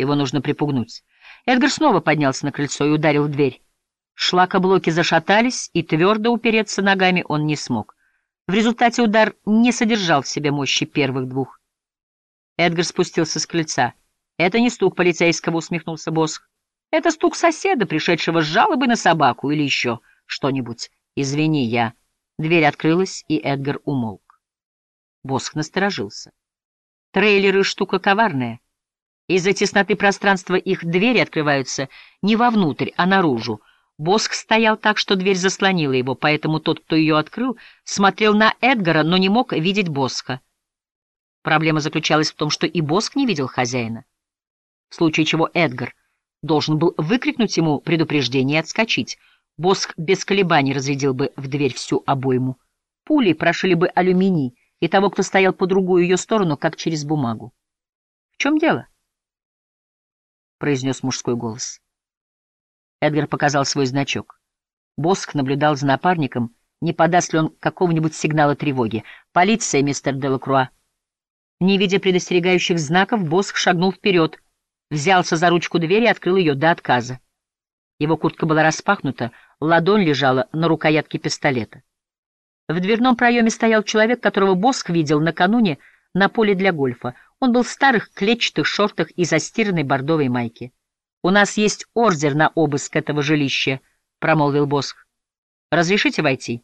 Его нужно припугнуть. Эдгар снова поднялся на крыльцо и ударил в дверь. Шлакоблоки зашатались, и твердо упереться ногами он не смог. В результате удар не содержал в себе мощи первых двух. Эдгар спустился с крыльца. «Это не стук полицейского», — усмехнулся Босх. «Это стук соседа, пришедшего с жалобой на собаку или еще что-нибудь. Извини, я...» Дверь открылась, и Эдгар умолк. Босх насторожился. Трейлеры — штука коварная. Из-за тесноты пространства их двери открываются не вовнутрь, а наружу. Босх стоял так, что дверь заслонила его, поэтому тот, кто ее открыл, смотрел на Эдгара, но не мог видеть Босха. Проблема заключалась в том, что и Босх не видел хозяина. В случае чего Эдгар должен был выкрикнуть ему предупреждение и отскочить. Босх без колебаний разрядил бы в дверь всю обойму. Пули прошили бы алюминий, и того, кто стоял по другую ее сторону, как через бумагу. — В чем дело? — произнес мужской голос. Эдгар показал свой значок. Боск наблюдал за напарником, не подаст ли он какого-нибудь сигнала тревоги. «Полиция, мистер Делакруа!» Не видя предостерегающих знаков, Боск шагнул вперед, взялся за ручку двери и открыл ее до отказа. Его куртка была распахнута, ладонь лежала на рукоятке пистолета. В дверном проеме стоял человек, которого Боск видел накануне на поле для гольфа. Он был в старых клетчатых шортах и застиранной бордовой майке. «У нас есть ордер на обыск этого жилища», — промолвил Боск. «Разрешите войти?»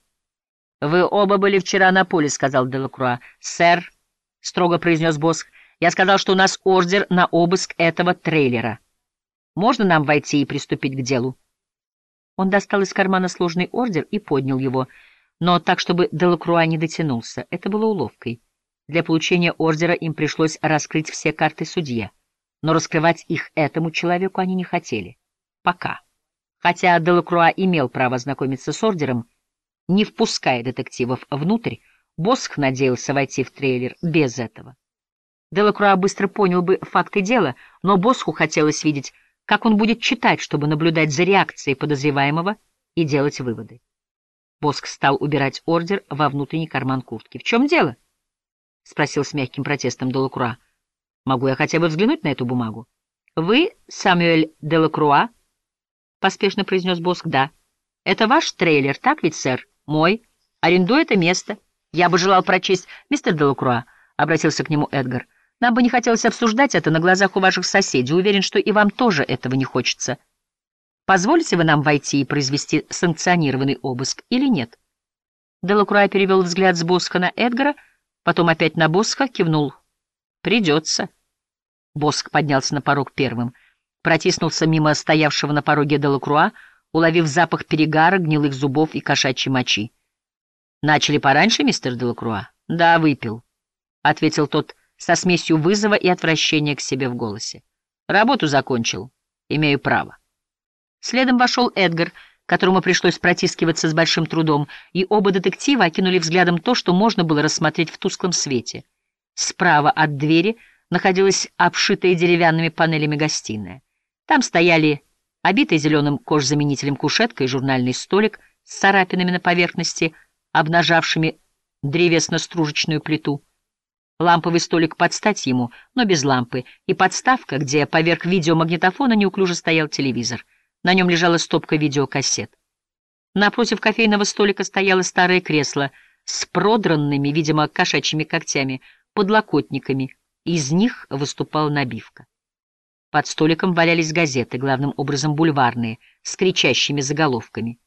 «Вы оба были вчера на поле», — сказал Делакруа. «Сэр», — строго произнес Боск, — «я сказал, что у нас ордер на обыск этого трейлера. Можно нам войти и приступить к делу?» Он достал из кармана сложный ордер и поднял его — но так, чтобы Делакруа не дотянулся. Это было уловкой. Для получения ордера им пришлось раскрыть все карты судье, но раскрывать их этому человеку они не хотели. Пока. Хотя Делакруа имел право знакомиться с ордером, не впуская детективов внутрь, Босх надеялся войти в трейлер без этого. Делакруа быстро понял бы факты дела, но Босху хотелось видеть, как он будет читать, чтобы наблюдать за реакцией подозреваемого и делать выводы. Боск стал убирать ордер во внутренний карман куртки. — В чем дело? — спросил с мягким протестом Делакруа. — Могу я хотя бы взглянуть на эту бумагу? — Вы Самюэль Делакруа? — поспешно произнес Боск. — Да. — Это ваш трейлер, так ведь, сэр? — Мой. Арендую это место. Я бы желал прочесть... — Мистер Делакруа, — обратился к нему Эдгар, — нам бы не хотелось обсуждать это на глазах у ваших соседей. Уверен, что и вам тоже этого не хочется. — Позволите вы нам войти и произвести санкционированный обыск или нет? Делакруа перевел взгляд с Боска на Эдгара, потом опять на Боска, кивнул. «Придется». Боск поднялся на порог первым, протиснулся мимо стоявшего на пороге Делакруа, уловив запах перегара, гнилых зубов и кошачьей мочи. «Начали пораньше, мистер Делакруа?» «Да, выпил», — ответил тот со смесью вызова и отвращения к себе в голосе. «Работу закончил. Имею право». Следом вошел Эдгар, которому пришлось протискиваться с большим трудом, и оба детектива окинули взглядом то, что можно было рассмотреть в тусклом свете. Справа от двери находилась обшитая деревянными панелями гостиная. Там стояли обитый зеленым кожзаменителем кушетка и журнальный столик с царапинами на поверхности, обнажавшими древесно-стружечную плиту. Ламповый столик под стать ему, но без лампы, и подставка, где поверх видеомагнитофона неуклюже стоял телевизор — на нем лежала стопка видеокассет. Напротив кофейного столика стояло старое кресло с продранными, видимо, кошачьими когтями, подлокотниками. Из них выступала набивка. Под столиком валялись газеты, главным образом бульварные, с кричащими заголовками.